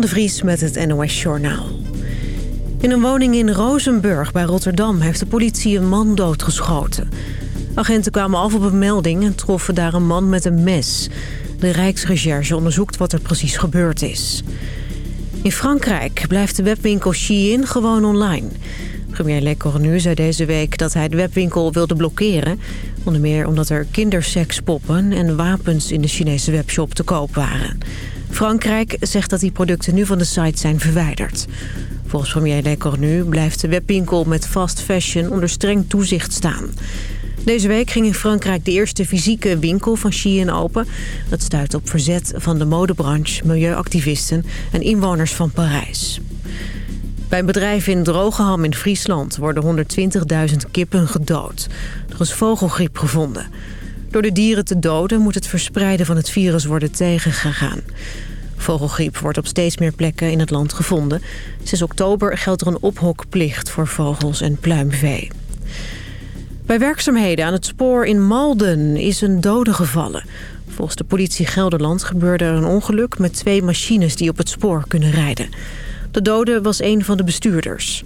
De Vries met het NOS Journaal. In een woning in Rozenburg bij Rotterdam heeft de politie een man doodgeschoten. Agenten kwamen af op een melding en troffen daar een man met een mes. De Rijksrecherche onderzoekt wat er precies gebeurd is. In Frankrijk blijft de webwinkel Shein gewoon online. Premier Le Cornu zei deze week dat hij de webwinkel wilde blokkeren. Onder meer omdat er kindersekspoppen en wapens in de Chinese webshop te koop waren. Frankrijk zegt dat die producten nu van de site zijn verwijderd. Volgens premier Le Cornu blijft de webwinkel met fast fashion onder streng toezicht staan. Deze week ging in Frankrijk de eerste fysieke winkel van Shein open. Dat stuit op verzet van de modebranche, milieuactivisten en inwoners van Parijs. Bij een bedrijf in Drogeham in Friesland worden 120.000 kippen gedood. Er is vogelgriep gevonden. Door de dieren te doden moet het verspreiden van het virus worden tegengegaan. Vogelgriep wordt op steeds meer plekken in het land gevonden. Sinds oktober geldt er een ophokplicht voor vogels en pluimvee. Bij werkzaamheden aan het spoor in Malden is een dode gevallen. Volgens de politie Gelderland gebeurde er een ongeluk met twee machines die op het spoor kunnen rijden. De dode was een van de bestuurders.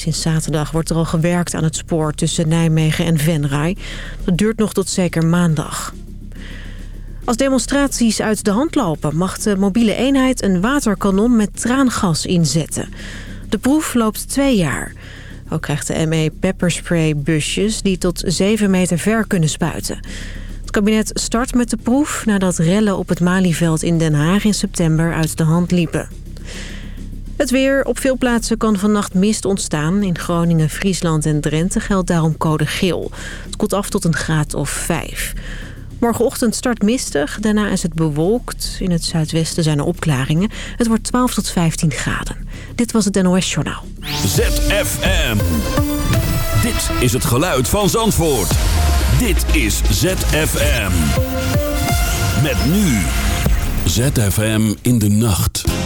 Sinds zaterdag wordt er al gewerkt aan het spoor tussen Nijmegen en Venray. Dat duurt nog tot zeker maandag. Als demonstraties uit de hand lopen... mag de mobiele eenheid een waterkanon met traangas inzetten. De proef loopt twee jaar. Ook krijgt de ME pepperspray busjes die tot 7 meter ver kunnen spuiten. Het kabinet start met de proef nadat rellen op het Malieveld in Den Haag in september uit de hand liepen. Het weer. Op veel plaatsen kan vannacht mist ontstaan. In Groningen, Friesland en Drenthe geldt daarom code geel. Het koelt af tot een graad of 5. Morgenochtend start mistig, daarna is het bewolkt. In het zuidwesten zijn er opklaringen. Het wordt 12 tot 15 graden. Dit was het NOS Journaal. ZFM. Dit is het geluid van Zandvoort. Dit is ZFM. Met nu. ZFM in de nacht.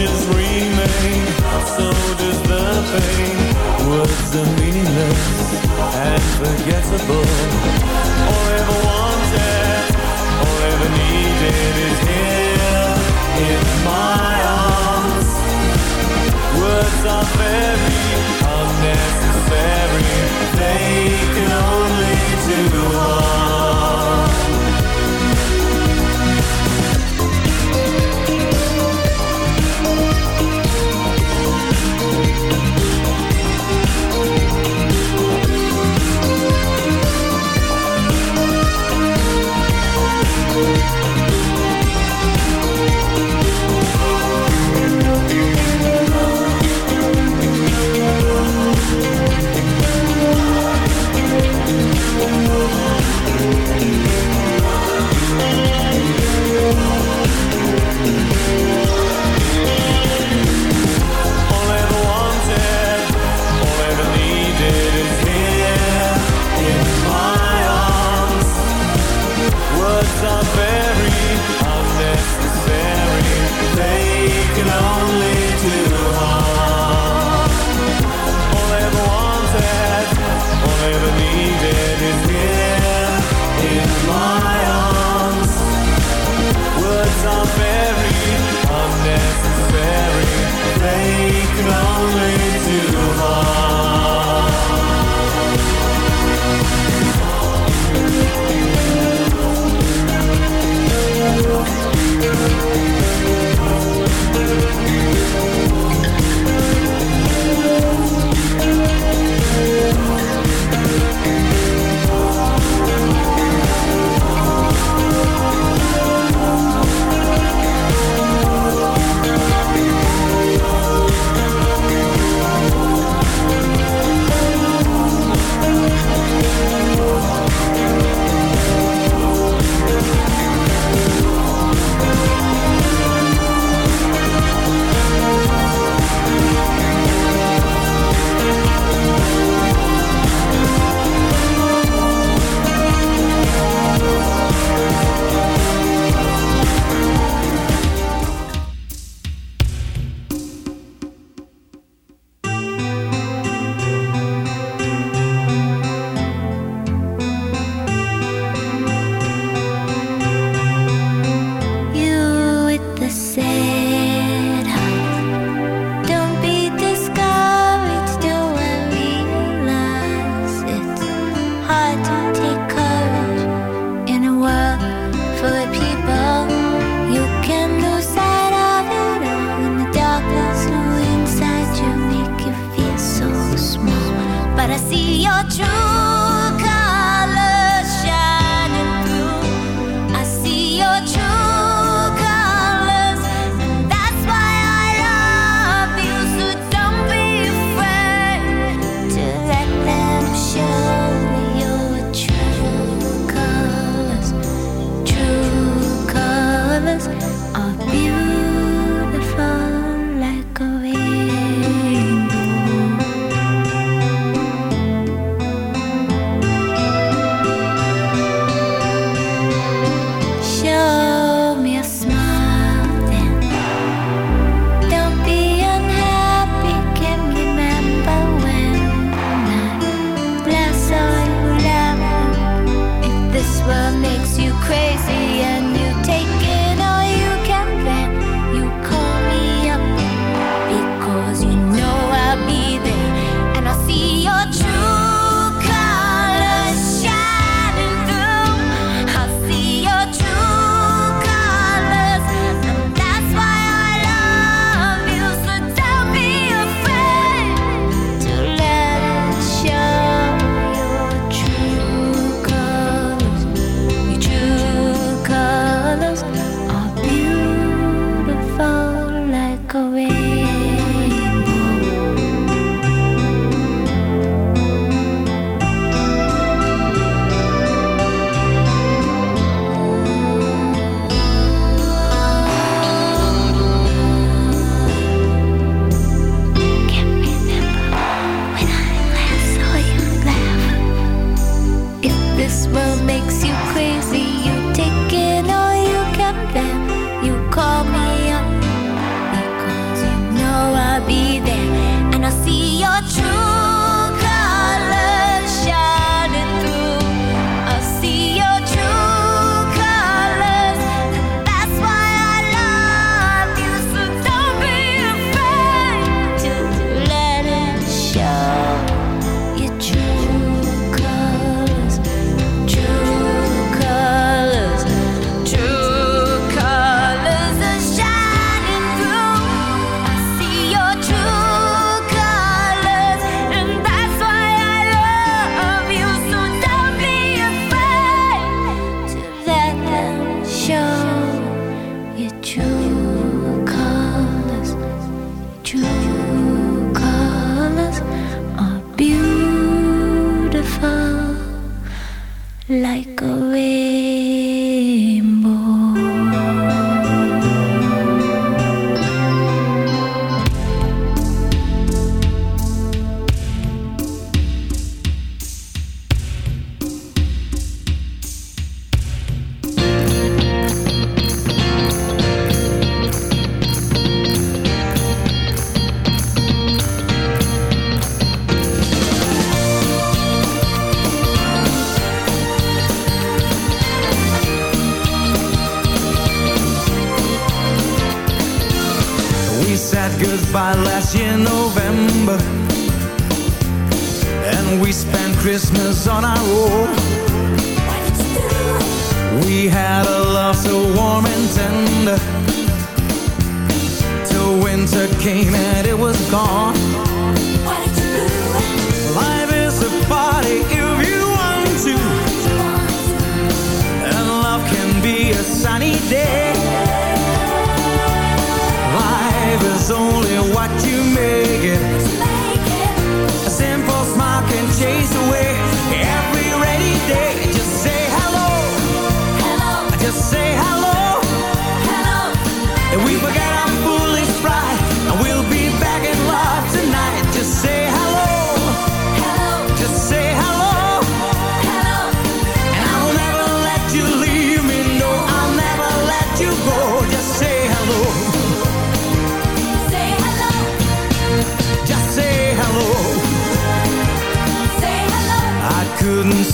images remain So does the pain. Words are meaningless and forgettable. All ever wanted, all ever needed is here In my arms. Words are very unnecessary. They can only do harm.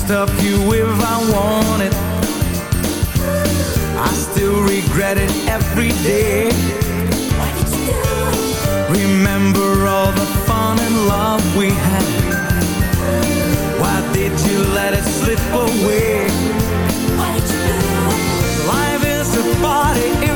Stop you if I wanted I still regret it every day. Remember all the fun and love we had. Why did you let it slip away? Life is a party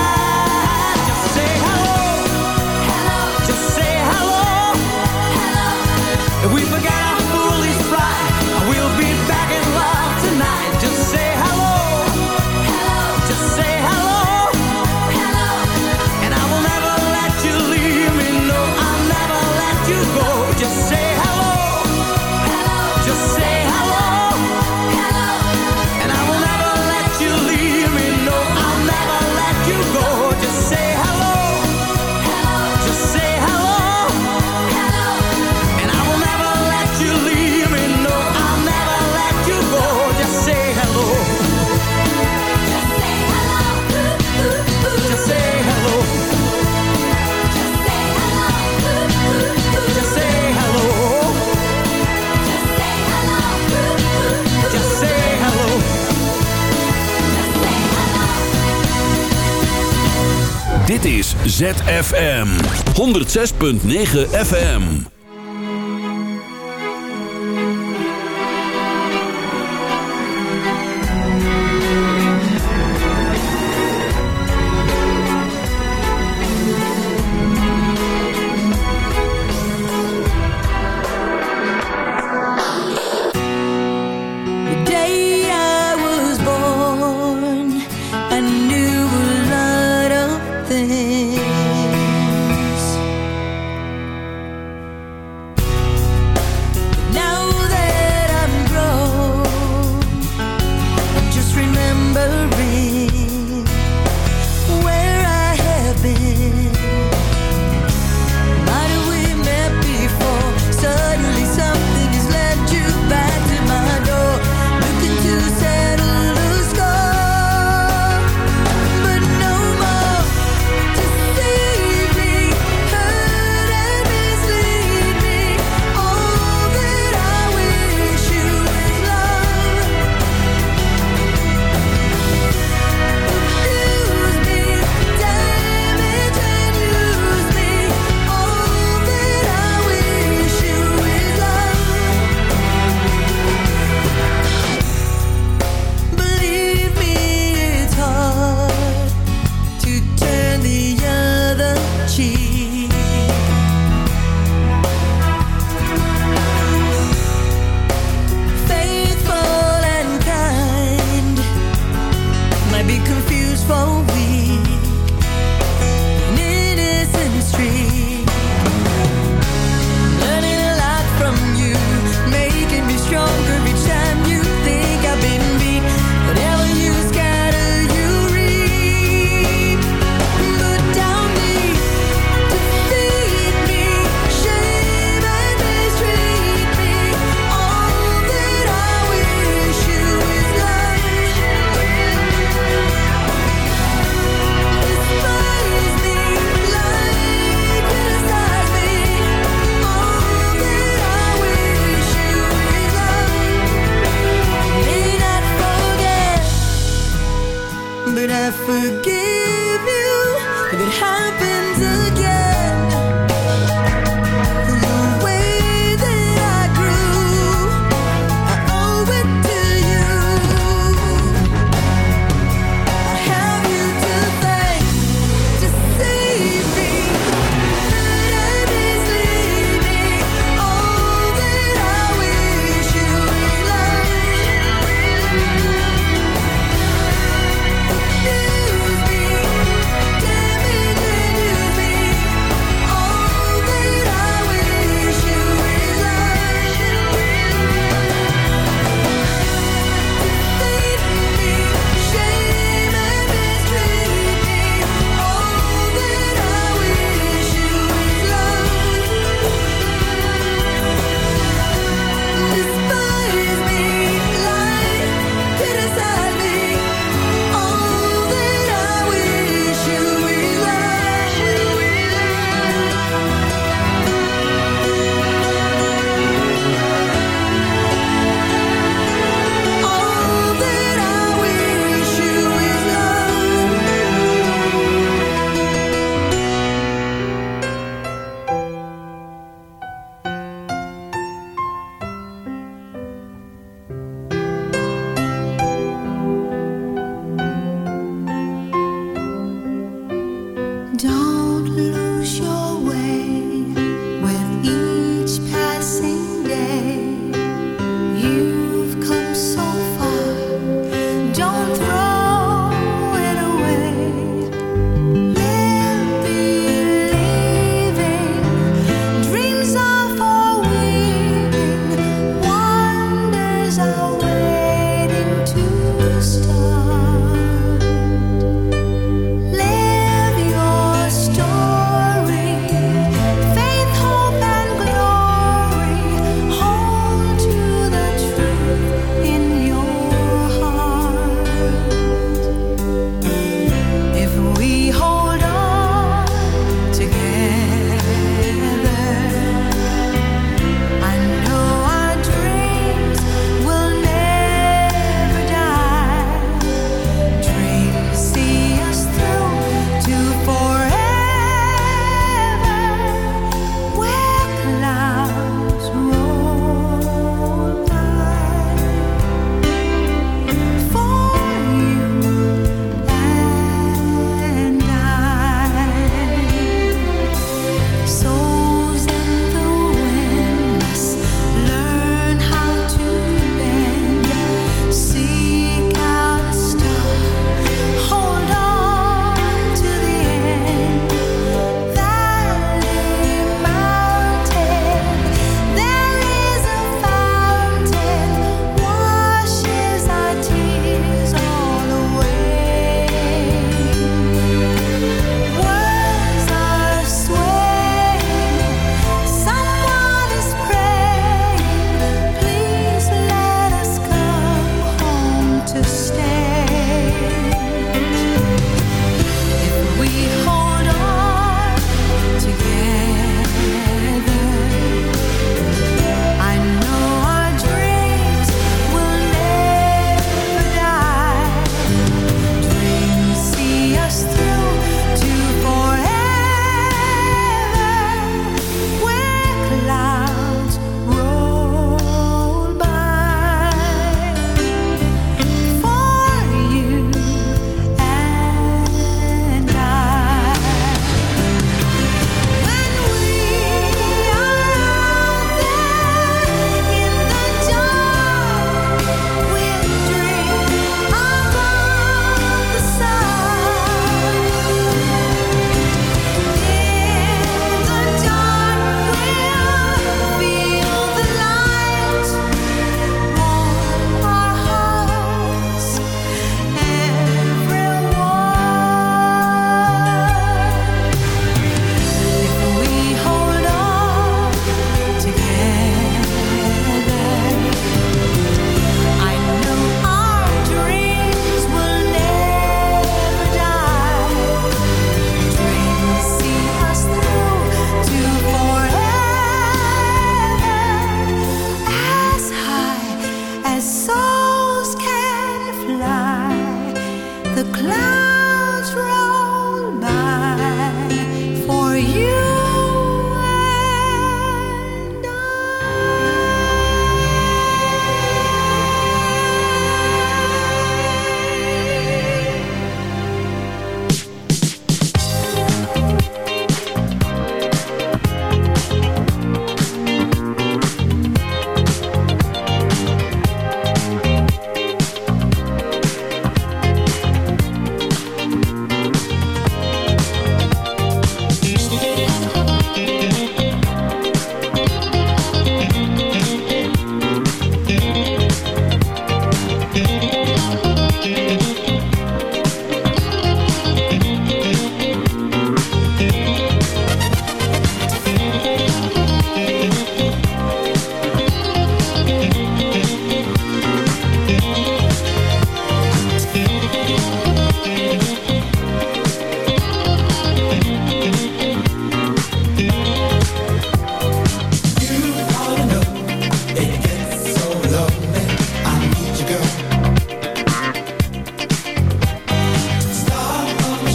ZFM 106.9 FM.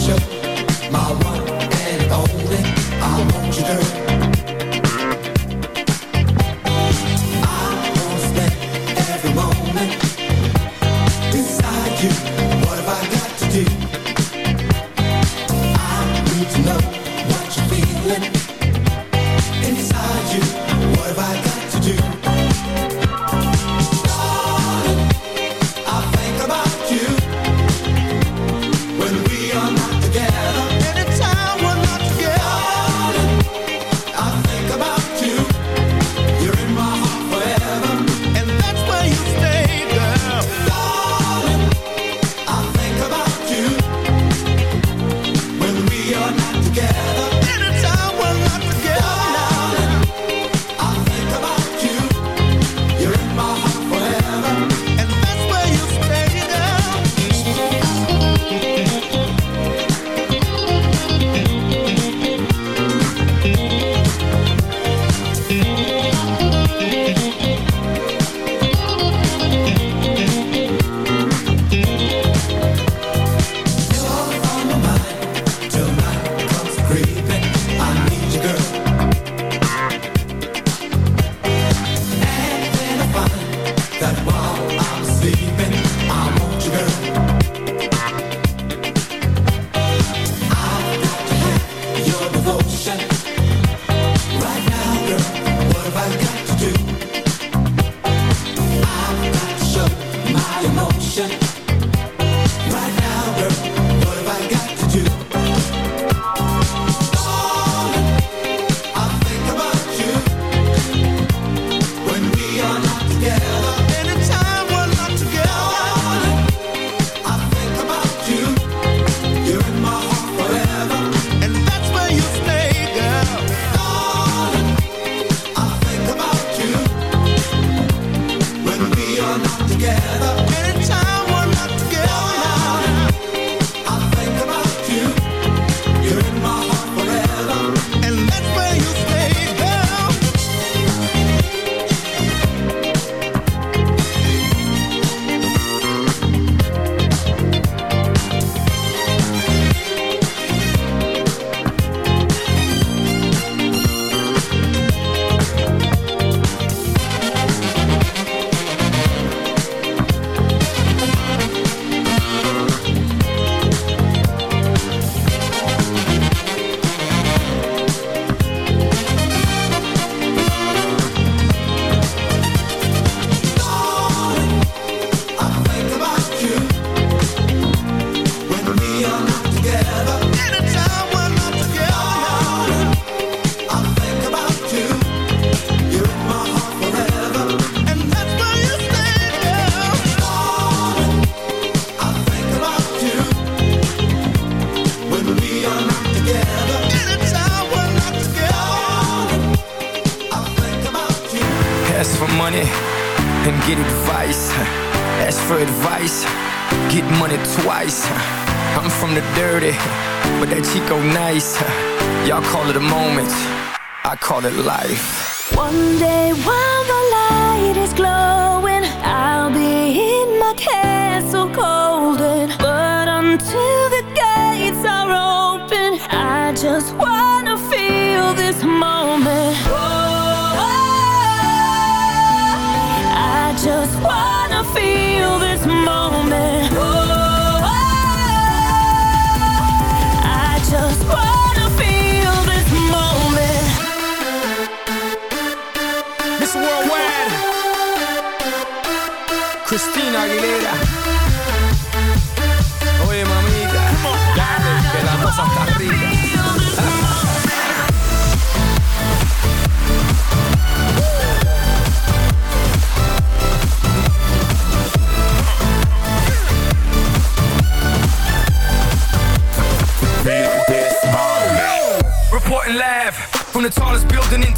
Until the gate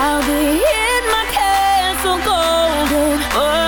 I'll be in my castle golden. But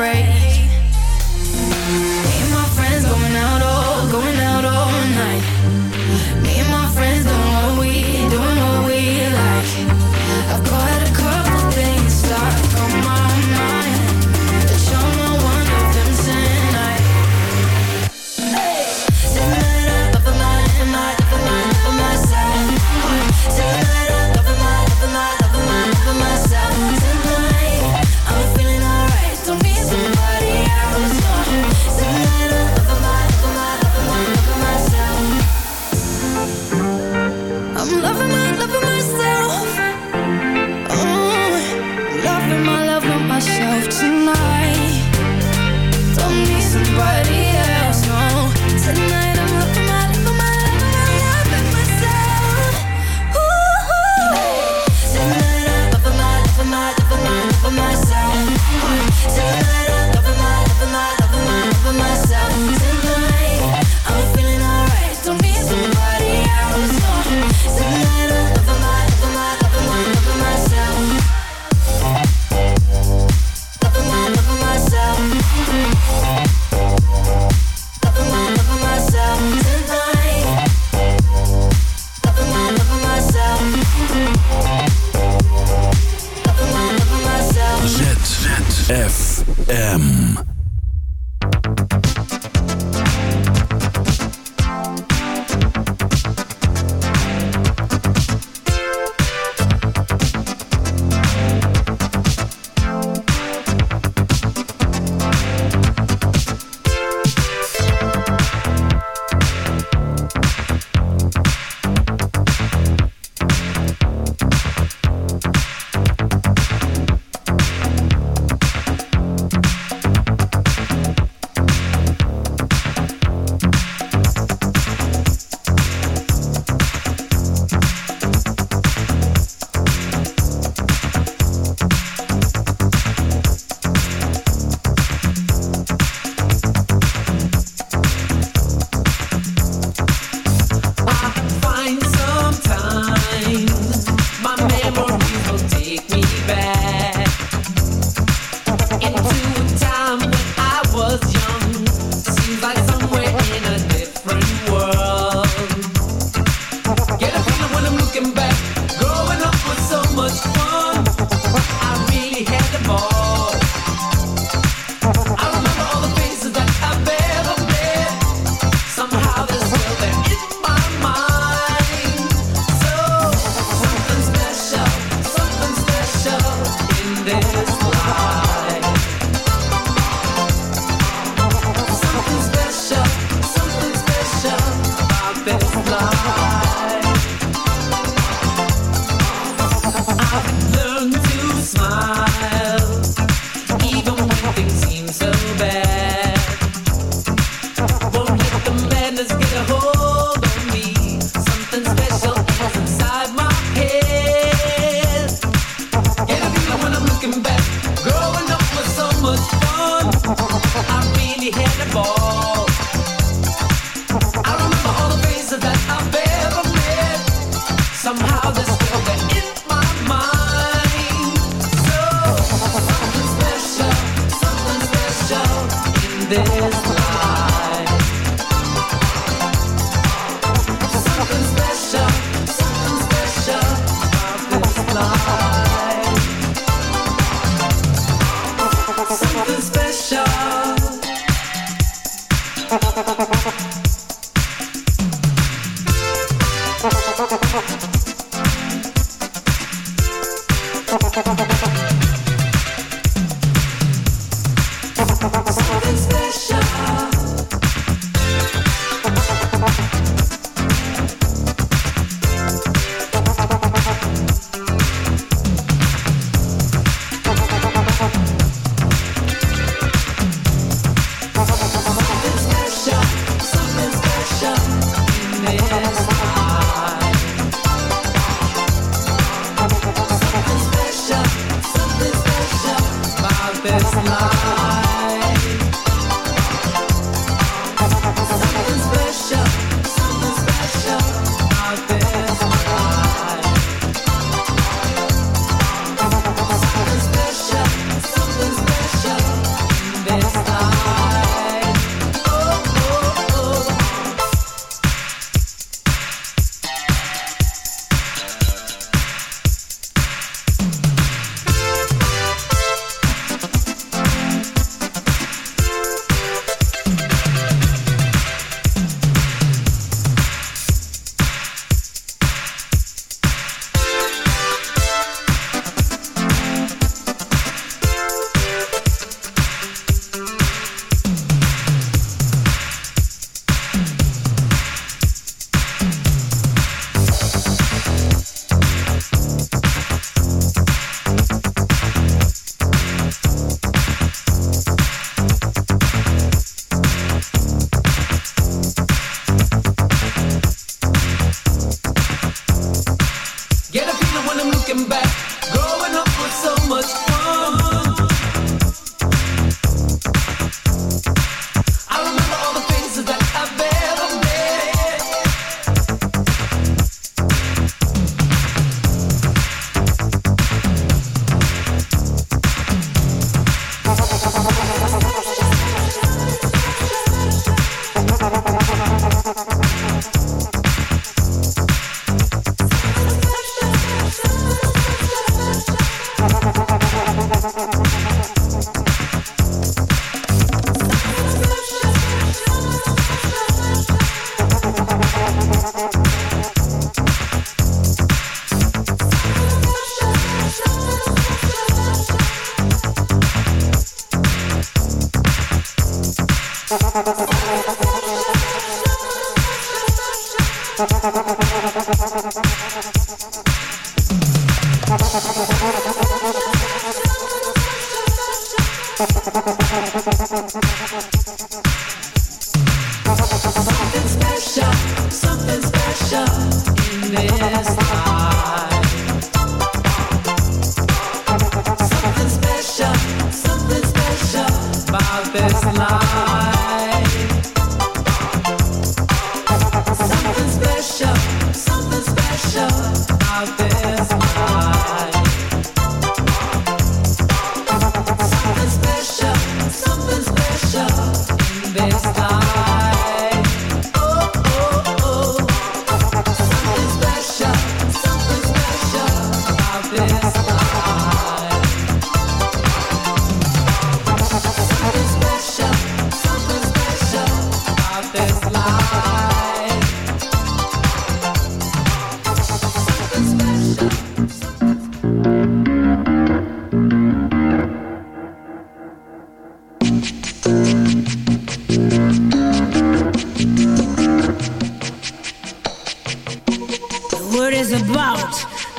break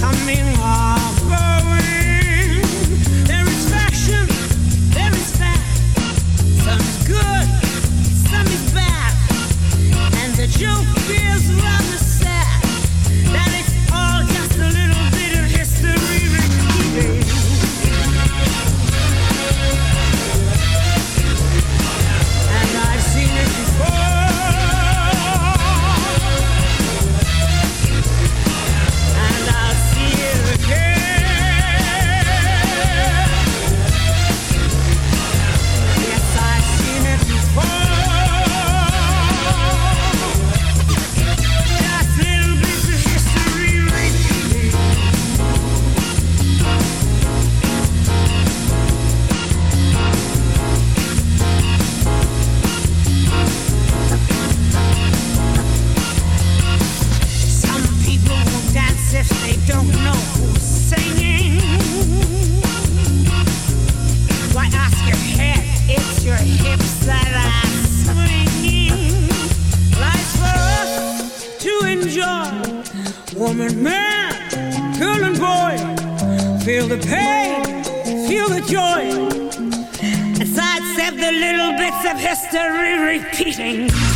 coming on. joy as I accept the little bits of history repeating.